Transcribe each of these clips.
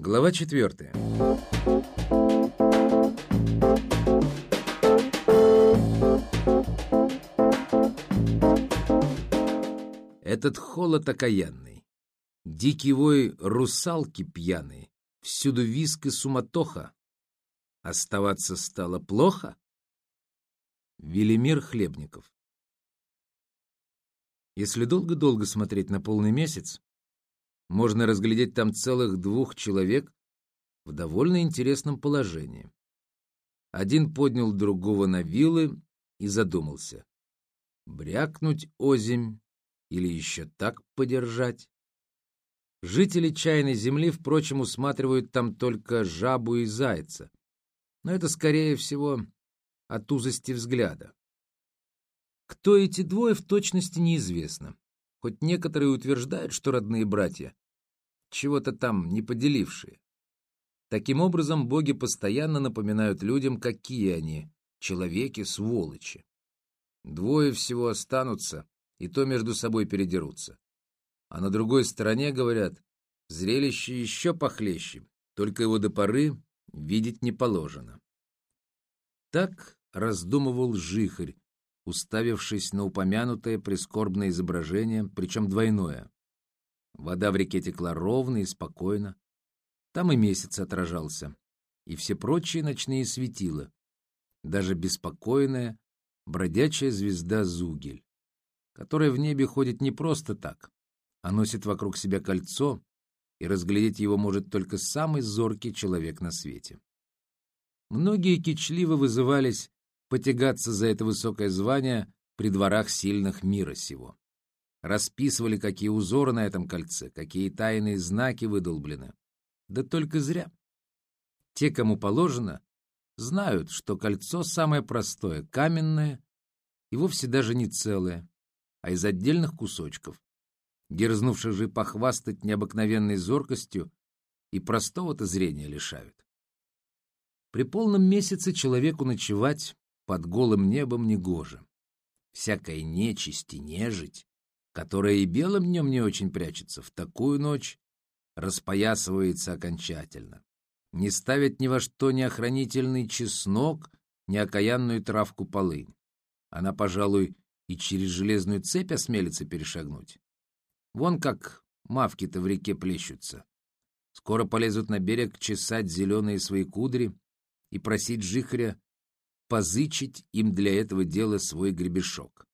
Глава четвертая. Этот холод окаянный, дикий вой русалки пьяные, всюду виск и суматоха. Оставаться стало плохо? Велимир Хлебников Если долго-долго смотреть на полный месяц, можно разглядеть там целых двух человек в довольно интересном положении. Один поднял другого на вилы и задумался. Брякнуть озимь или еще так подержать? Жители чайной земли, впрочем, усматривают там только жабу и зайца. Но это, скорее всего, от узости взгляда. Кто эти двое, в точности неизвестно. Хоть некоторые утверждают, что родные братья, чего-то там не поделившие. Таким образом, боги постоянно напоминают людям, какие они, человеки-сволочи. Двое всего останутся, и то между собой передерутся. А на другой стороне, говорят, зрелище еще похлеще, только его до поры видеть не положено. Так раздумывал жихарь, уставившись на упомянутое прискорбное изображение, причем двойное. Вода в реке текла ровно и спокойно. Там и месяц отражался, и все прочие ночные светила, даже беспокойная, бродячая звезда Зугель, которая в небе ходит не просто так, а носит вокруг себя кольцо, и разглядеть его может только самый зоркий человек на свете. Многие кичливо вызывались потягаться за это высокое звание при дворах сильных мира сего. Расписывали, какие узоры на этом кольце, какие тайные знаки выдолблены. Да только зря. Те, кому положено, знают, что кольцо самое простое, каменное и вовсе даже не целое, а из отдельных кусочков. Дерзнувших же похвастать необыкновенной зоркостью и простого-то зрения лишают. При полном месяце человеку ночевать под голым небом негоже. Всякая нечисть и нежить, которая и белым днем не очень прячется, в такую ночь распоясывается окончательно. Не ставит ни во что ни охранительный чеснок, ни окаянную травку полынь. Она, пожалуй, и через железную цепь осмелится перешагнуть. Вон как мавки-то в реке плещутся. Скоро полезут на берег чесать зеленые свои кудри и просить жихаря позычить им для этого дела свой гребешок.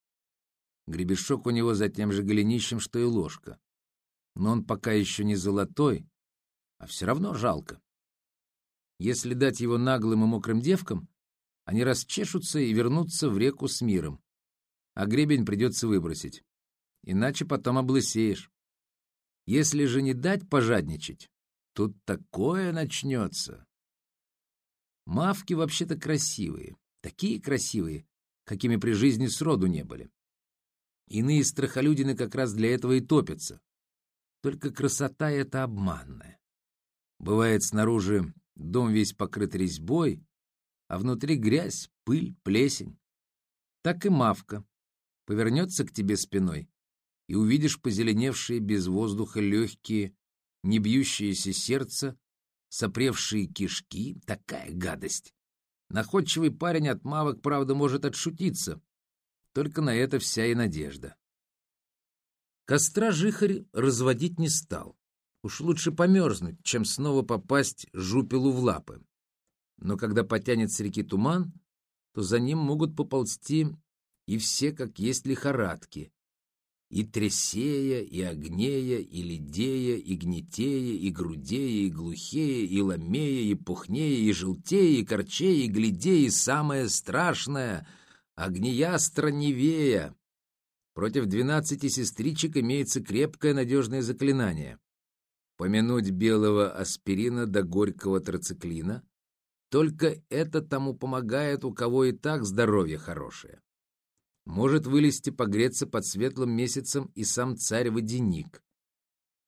Гребешок у него за тем же голенищем, что и ложка. Но он пока еще не золотой, а все равно жалко. Если дать его наглым и мокрым девкам, они расчешутся и вернутся в реку с миром. А гребень придется выбросить. Иначе потом облысеешь. Если же не дать пожадничать, тут такое начнется. Мавки вообще-то красивые, такие красивые, какими при жизни сроду не были. Иные страхолюдины как раз для этого и топятся. Только красота эта обманная. Бывает снаружи дом весь покрыт резьбой, а внутри грязь, пыль, плесень. Так и мавка повернется к тебе спиной, и увидишь позеленевшие без воздуха легкие, не бьющееся сердце, сопревшие кишки, такая гадость. Находчивый парень от мавок, правда, может отшутиться. Только на это вся и надежда. Костра жихарь разводить не стал. Уж лучше померзнуть, чем снова попасть жупелу в лапы. Но когда потянет с реки туман, то за ним могут поползти и все, как есть лихорадки, и Тресея, и Огнея, и Лидея, и Гнетея, и Грудея, и Глухея, и Ломея, и Пухнея, и Желтея, и Корчея, и Глядея, и самое страшное — Огнеястра Невея. Против двенадцати сестричек имеется крепкое надежное заклинание. Помянуть белого аспирина до горького троциклина. Только это тому помогает, у кого и так здоровье хорошее может вылезти погреться под светлым месяцем и сам царь-водяник.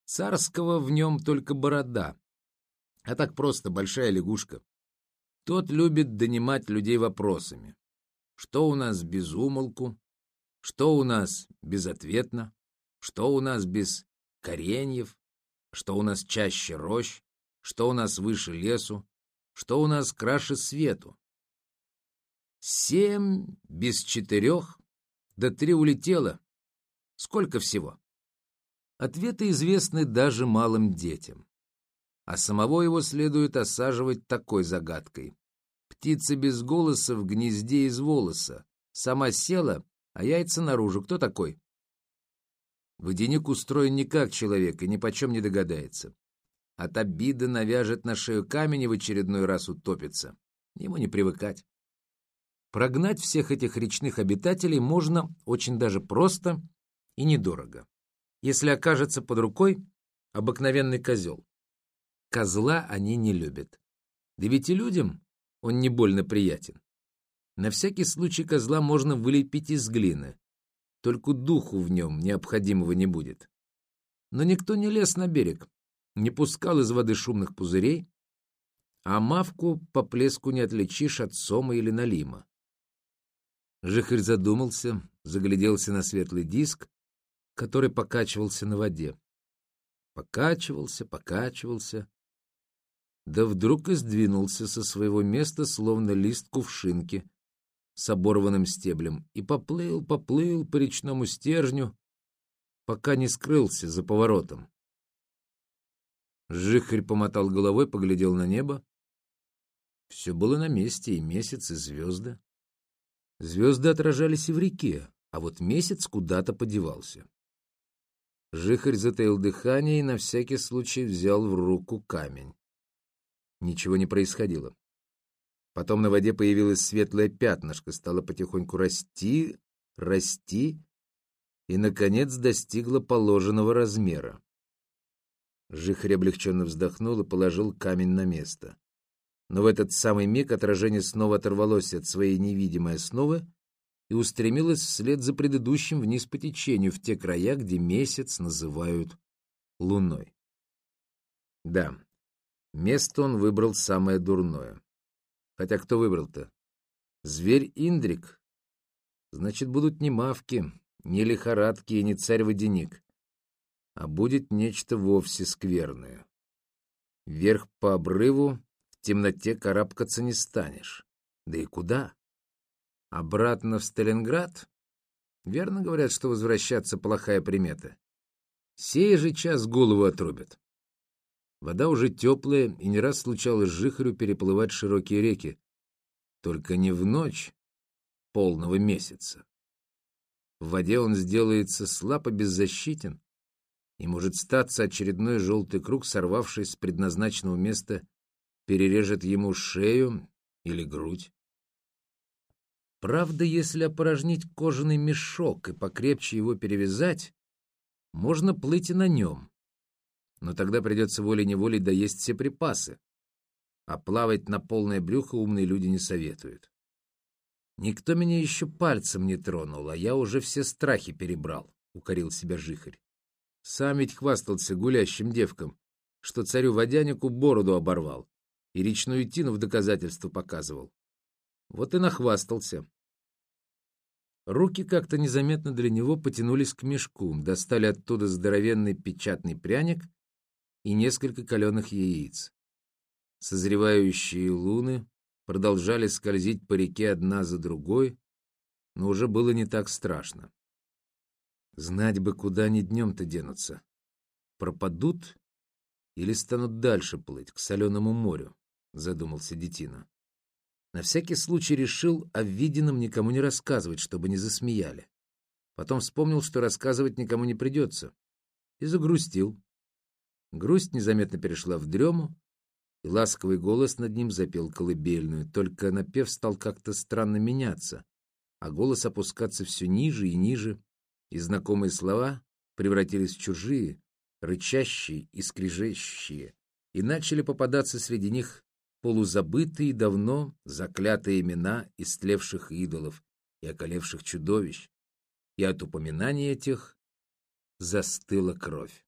Царского в нем только борода, а так просто большая лягушка. Тот любит донимать людей вопросами. Что у нас без умолку? Что у нас безответно? Что у нас без кореньев? Что у нас чаще рощ? что у нас выше лесу, что у нас краше свету. Семь без четырех, да три улетело. Сколько всего? Ответы известны даже малым детям. А самого его следует осаживать такой загадкой. Птица без голоса в гнезде из волоса. Сама села, а яйца наружу. Кто такой? Водяник устроен не как человек и ни почем не догадается. От обиды навяжет на шею камень и в очередной раз утопится. Ему не привыкать. Прогнать всех этих речных обитателей можно очень даже просто и недорого. Если окажется под рукой обыкновенный козел. Козла они не любят. Да ведь и людям он не больно приятен. На всякий случай козла можно вылепить из глины. Только духу в нем необходимого не будет. Но никто не лез на берег, не пускал из воды шумных пузырей, а мавку по плеску не отличишь от сома или налима. Жихарь задумался, загляделся на светлый диск, который покачивался на воде. Покачивался, покачивался, да вдруг и сдвинулся со своего места, словно лист кувшинки с оборванным стеблем, и поплыл, поплыл по речному стержню, пока не скрылся за поворотом. Жихарь помотал головой, поглядел на небо. Все было на месте, и месяц, и звезды. Звезды отражались и в реке, а вот месяц куда-то подевался. Жихарь затаил дыхание и на всякий случай взял в руку камень. Ничего не происходило. Потом на воде появилось светлое пятнышко, стало потихоньку расти, расти и, наконец, достигло положенного размера. Жихарь облегченно вздохнул и положил камень на место. Но в этот самый миг отражение снова оторвалось от своей невидимой основы и устремилось вслед за предыдущим вниз по течению, в те края, где месяц называют луной. Да, место он выбрал самое дурное. Хотя кто выбрал-то? Зверь Индрик. Значит, будут не мавки, не лихорадки и не царь-водяник, а будет нечто вовсе скверное. Вверх по обрыву темноте карабкаться не станешь. Да и куда? Обратно в Сталинград? Верно говорят, что возвращаться плохая примета. Сей же час голову отрубят. Вода уже теплая, и не раз случалось Жихарю переплывать широкие реки. Только не в ночь полного месяца. В воде он сделается слабо беззащитен, и может статься очередной желтый круг, сорвавший с предназначенного места перережет ему шею или грудь. Правда, если опорожнить кожаный мешок и покрепче его перевязать, можно плыть и на нем. Но тогда придется волей-неволей доесть все припасы. А плавать на полное брюхо умные люди не советуют. Никто меня еще пальцем не тронул, а я уже все страхи перебрал, — укорил себя жихарь. Сам ведь хвастался гулящим девкам, что царю-водянику бороду оборвал и речную тину в доказательство показывал. Вот и нахвастался. Руки как-то незаметно для него потянулись к мешку, достали оттуда здоровенный печатный пряник и несколько каленых яиц. Созревающие луны продолжали скользить по реке одна за другой, но уже было не так страшно. Знать бы, куда они днем-то денутся. Пропадут или станут дальше плыть, к соленому морю задумался Детина. На всякий случай решил о виденном никому не рассказывать, чтобы не засмеяли. Потом вспомнил, что рассказывать никому не придется, и загрустил. Грусть незаметно перешла в дрему, и ласковый голос над ним запел колыбельную, только напев стал как-то странно меняться, а голос опускаться все ниже и ниже, и знакомые слова превратились в чужие, рычащие и скрежещие, и начали попадаться среди них полузабытые давно заклятые имена истлевших идолов и околевших чудовищ, и от упоминания этих застыла кровь.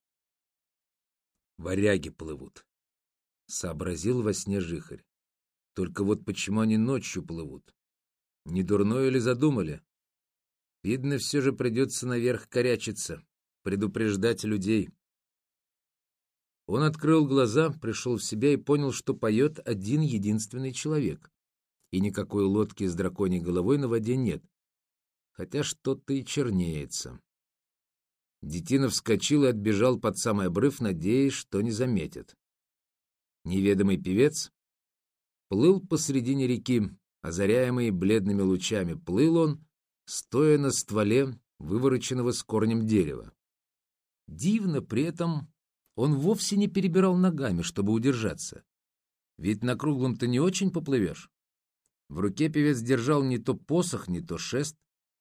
Варяги плывут, — сообразил во сне жихарь. Только вот почему они ночью плывут? Не дурное ли задумали? Видно, все же придется наверх корячиться, предупреждать людей. Он открыл глаза, пришел в себя и понял, что поет один единственный человек. И никакой лодки с драконьей головой на воде нет. Хотя что-то и чернеется. Детина вскочил и отбежал под самый обрыв, надеясь, что не заметит. Неведомый певец плыл посредине реки, озаряемый бледными лучами. Плыл он, стоя на стволе вывороченного с корнем дерева. Дивно при этом он вовсе не перебирал ногами, чтобы удержаться. Ведь на круглом-то не очень поплывешь. В руке певец держал не то посох, не то шест,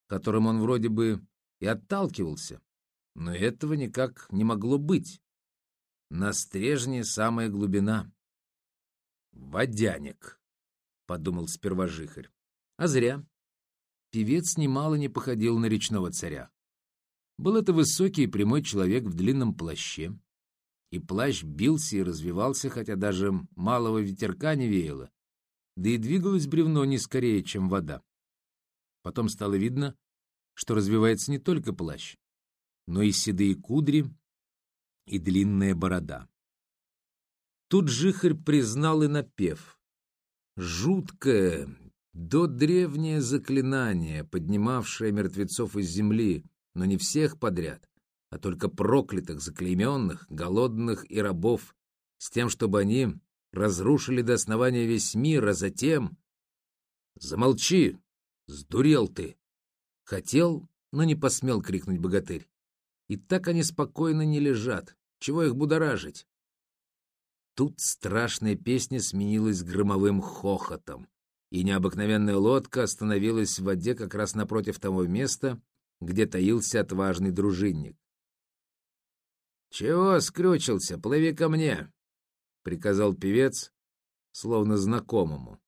которым он вроде бы и отталкивался. Но этого никак не могло быть. На стрежне самая глубина. «Водяник», — подумал сперва жихарь. А зря. Певец немало не походил на речного царя. Был это высокий и прямой человек в длинном плаще. И плащ бился и развивался, хотя даже малого ветерка не веяло. Да и двигалось бревно не скорее, чем вода. Потом стало видно, что развивается не только плащ, но и седые кудри и длинная борода. Тут жихарь признал и напев. Жуткое, до древнее заклинание, поднимавшее мертвецов из земли, но не всех подряд, а только проклятых, заклейменных, голодных и рабов, с тем, чтобы они разрушили до основания весь мир, а затем... «Замолчи! Сдурел ты!» Хотел, но не посмел крикнуть богатырь. И так они спокойно не лежат. Чего их будоражить? Тут страшная песня сменилась громовым хохотом, и необыкновенная лодка остановилась в воде как раз напротив того места, где таился отважный дружинник. «Чего скрючился? Плыви ко мне!» — приказал певец, словно знакомому.